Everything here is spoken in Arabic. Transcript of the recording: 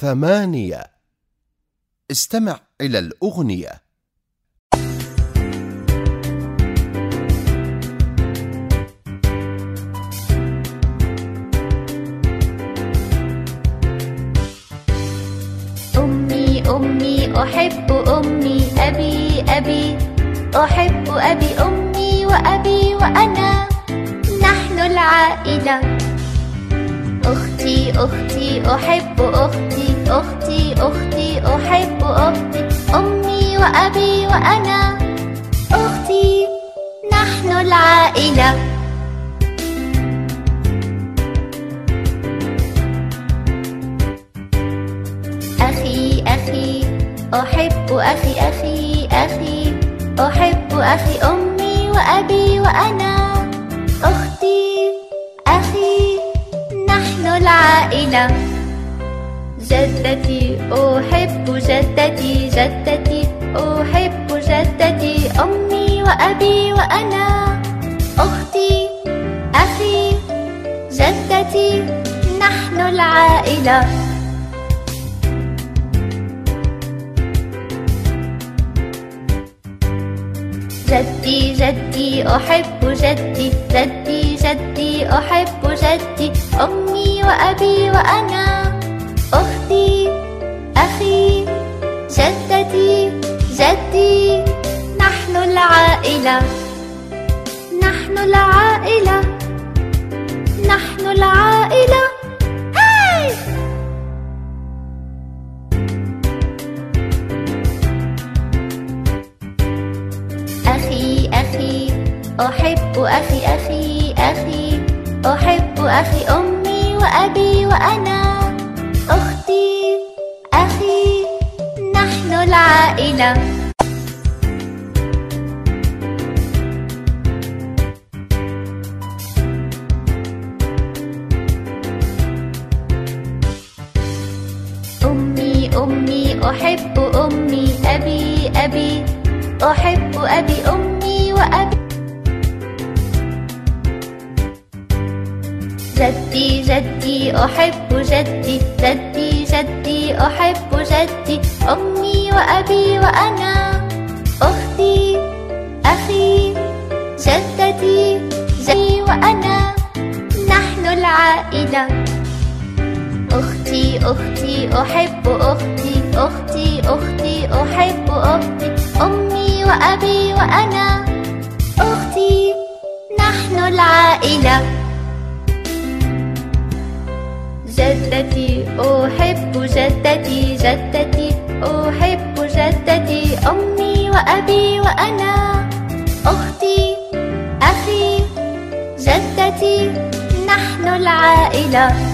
ثمانية. استمع إلى الأغنية. أمي أمي أحب أمي أبي أبي. أحب أبي أمي وأبي وأنا. نحن العائلة. أختي أختي أحب أختي. وأنا أختي نحن العائلة. أخي أخي أحب أخي أخي أخي أحب أخي أمي وأبي وأنا. أختي أخي نحن العائلة. جدتي أحب جدتي جدتي. العائلة جدي جدي أحب جدي. جدي جدي أحب جدي. أمي وأبي وأنا. أختي أخي. جدتي جدي. نحن العائلة. أخي أخي أحب أخي أخي أخي أحب أخي أمي وأبي وأنا. أختي أخي نحن العائلة. أمي أمي أحب أمي أبي أبي. أحب أبي أمي وأبي جدي جدي أحب جدي جدي جدي أحب جدي أمي وأبي وأنا أختي أخي جدتي جدي وأنا. نحن العائلة. أختي أختي أحب أختي أختي أختي أحب أختي أمي وأبي وأنا. أختي نحن العائلة. جدتي أحب جدتي. جدتي أحب جدتي. أمي وأبي وأنا. أختي أخي جدتي. نحن العائلة.